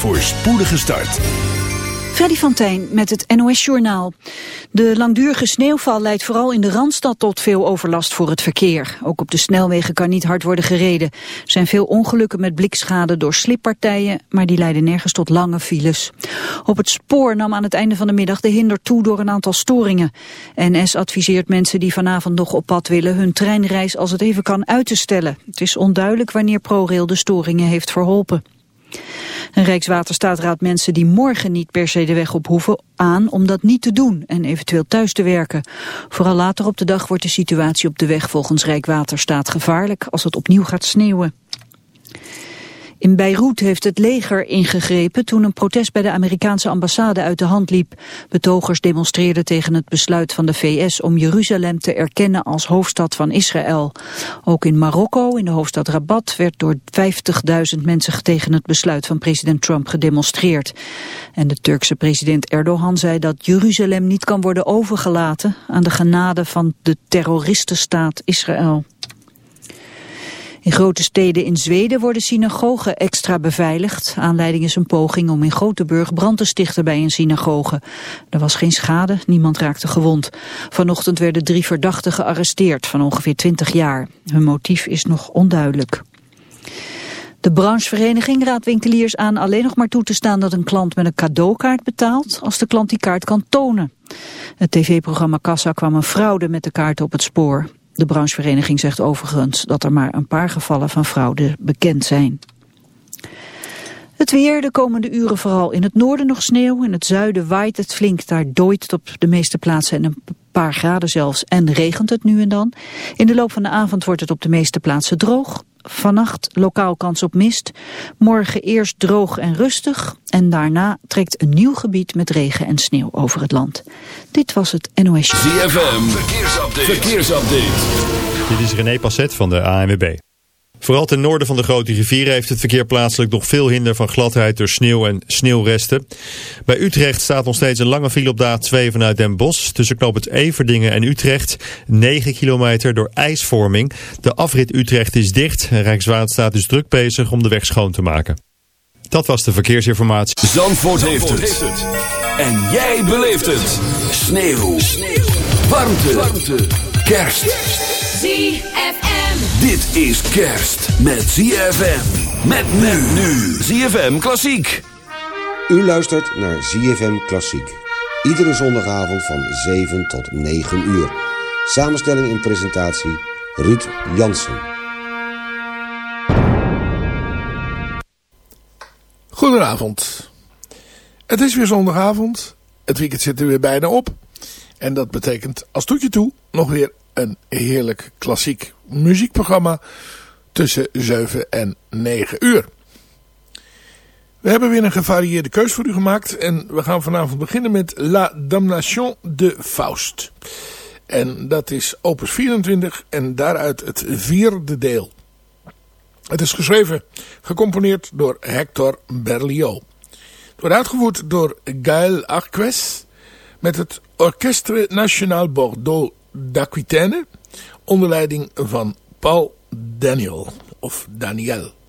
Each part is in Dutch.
voor spoedige start. Freddy van Tijn met het NOS-journaal. De langdurige sneeuwval leidt vooral in de Randstad tot veel overlast voor het verkeer. Ook op de snelwegen kan niet hard worden gereden. Er zijn veel ongelukken met blikschade door slippartijen, maar die leiden nergens tot lange files. Op het spoor nam aan het einde van de middag de hinder toe door een aantal storingen. NS adviseert mensen die vanavond nog op pad willen hun treinreis als het even kan uit te stellen. Het is onduidelijk wanneer ProRail de storingen heeft verholpen. Een Rijkswaterstaat raadt mensen die morgen niet per se de weg op hoeven aan om dat niet te doen en eventueel thuis te werken. Vooral later op de dag wordt de situatie op de weg volgens Rijkswaterstaat gevaarlijk als het opnieuw gaat sneeuwen. In Beirut heeft het leger ingegrepen toen een protest bij de Amerikaanse ambassade uit de hand liep. Betogers demonstreerden tegen het besluit van de VS om Jeruzalem te erkennen als hoofdstad van Israël. Ook in Marokko, in de hoofdstad Rabat, werd door 50.000 mensen tegen het besluit van president Trump gedemonstreerd. En de Turkse president Erdogan zei dat Jeruzalem niet kan worden overgelaten aan de genade van de terroristenstaat Israël. In grote steden in Zweden worden synagogen extra beveiligd. Aanleiding is een poging om in Gothenburg brand te stichten bij een synagoge. Er was geen schade, niemand raakte gewond. Vanochtend werden drie verdachten gearresteerd van ongeveer 20 jaar. Hun motief is nog onduidelijk. De branchevereniging raadt winkeliers aan alleen nog maar toe te staan dat een klant met een cadeaukaart betaalt als de klant die kaart kan tonen. Het tv-programma Kassa kwam een fraude met de kaart op het spoor. De branchevereniging zegt overigens dat er maar een paar gevallen van fraude bekend zijn. Het weer, de komende uren vooral in het noorden nog sneeuw. In het zuiden waait het flink, daar dooit het op de meeste plaatsen en een paar graden zelfs. En regent het nu en dan. In de loop van de avond wordt het op de meeste plaatsen droog. Vannacht lokaal kans op mist. Morgen eerst droog en rustig. En daarna trekt een nieuw gebied met regen en sneeuw over het land. Dit was het NOS. ZFM, verkeersupdate. verkeersupdate. Dit is René Passet van de ANWB. Vooral ten noorden van de grote rivieren heeft het verkeer plaatselijk nog veel hinder van gladheid door sneeuw en sneeuwresten. Bij Utrecht staat nog steeds een lange file op de A2 vanuit Den Bosch. Tussen knoop het Everdingen en Utrecht. 9 kilometer door ijsvorming. De afrit Utrecht is dicht en Rijkswaterstaat is druk bezig om de weg schoon te maken. Dat was de verkeersinformatie. Zandvoort, Zandvoort heeft, het. En jij beleeft het. Sneeuw. sneeuw. Warmte. Warmte. Kerst. ZFM. Dit is kerst met ZFM. Met men nu. ZFM Klassiek. U luistert naar ZFM Klassiek. Iedere zondagavond van 7 tot 9 uur. Samenstelling en presentatie Ruud Jansen. Goedenavond. Het is weer zondagavond. Het weekend zit er weer bijna op. En dat betekent als toetje toe nog weer een heerlijk klassiek muziekprogramma tussen 7 en 9 uur. We hebben weer een gevarieerde keus voor u gemaakt en we gaan vanavond beginnen met La Damnation de Faust. En dat is opus 24 en daaruit het vierde deel. Het is geschreven, gecomponeerd door Hector Berlioz. Het wordt uitgevoerd door Gaël Arques met het Orchestre National Bordeaux d'Aquitaine onder leiding van Paul Daniel of Daniel.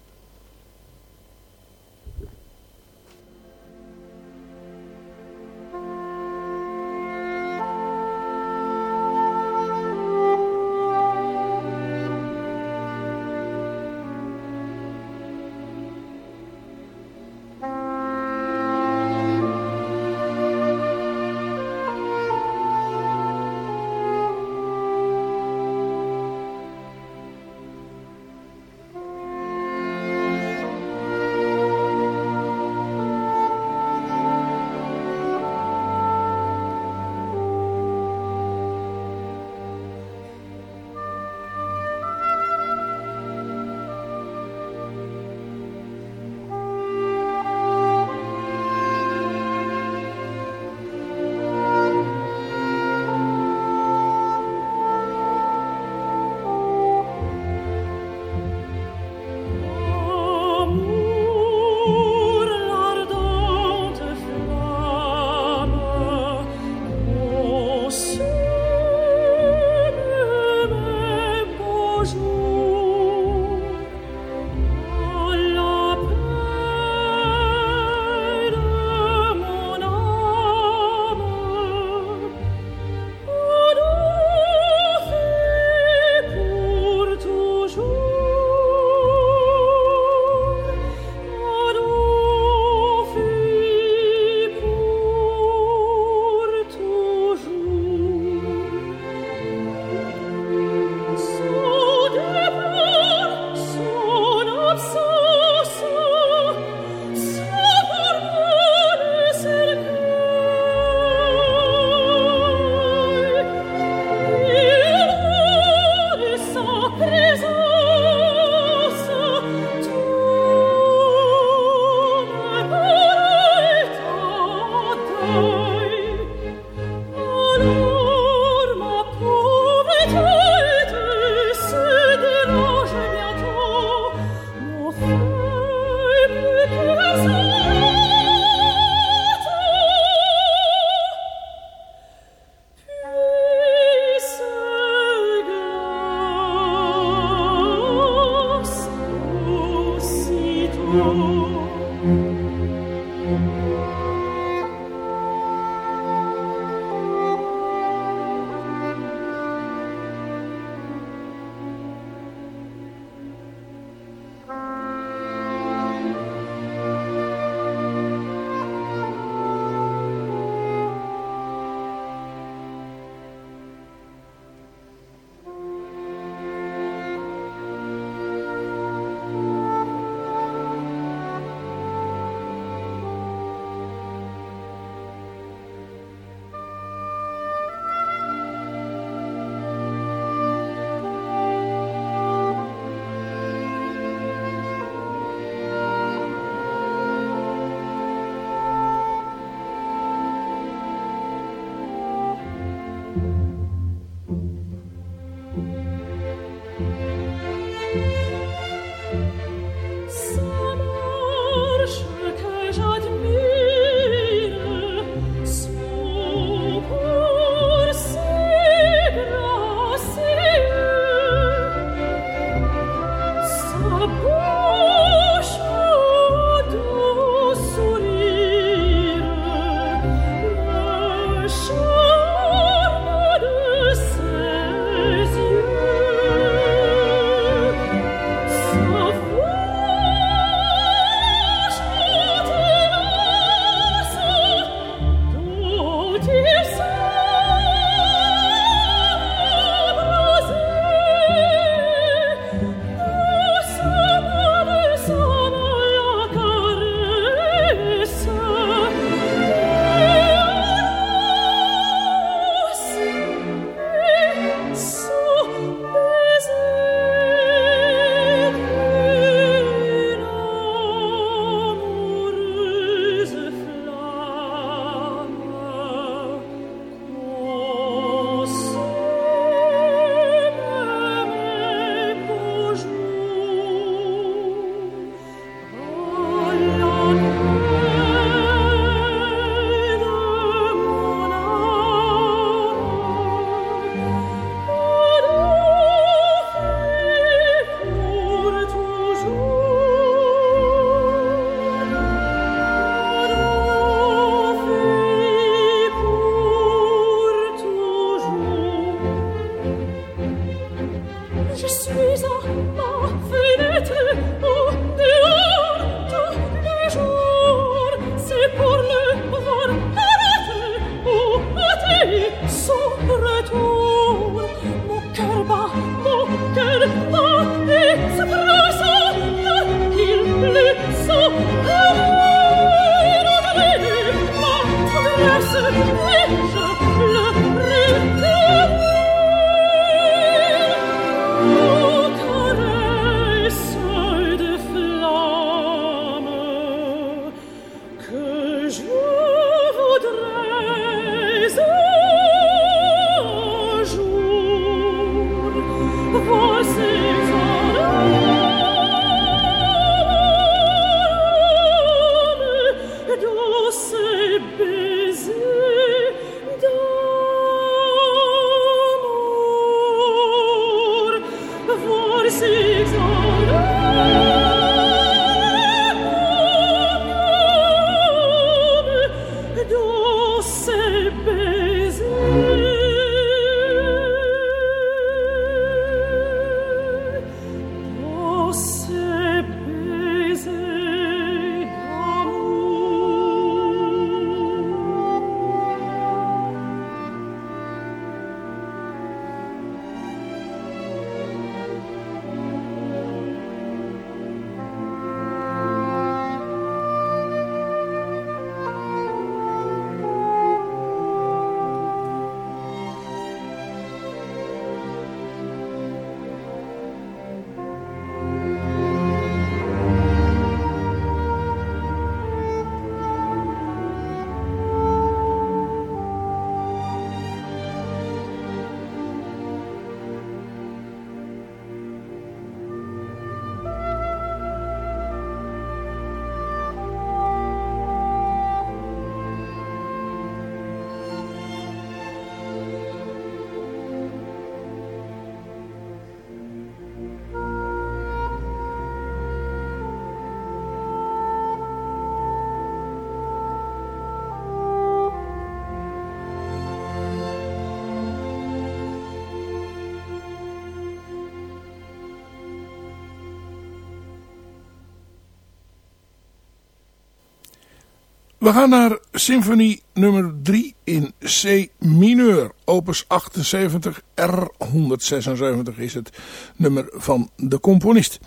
We gaan naar symfonie nummer 3 in C mineur. Opus 78 R176 is het nummer van de componist.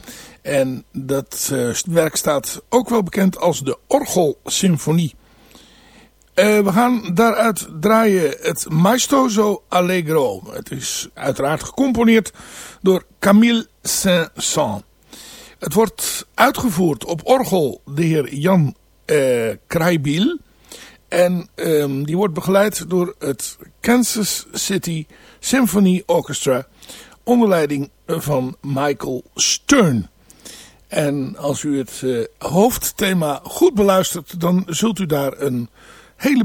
En dat uh, werk staat ook wel bekend als de Orgelsymfonie. Uh, we gaan daaruit draaien het Maestoso Allegro. Het is uiteraard gecomponeerd door Camille Saint-Saëns. Het wordt uitgevoerd op orgel de heer Jan uh. En ehm, die wordt begeleid door het Kansas City Symphony Orchestra onder leiding van Michael Stern. En als u het uh, hoofdthema goed beluistert, dan zult u daar een hele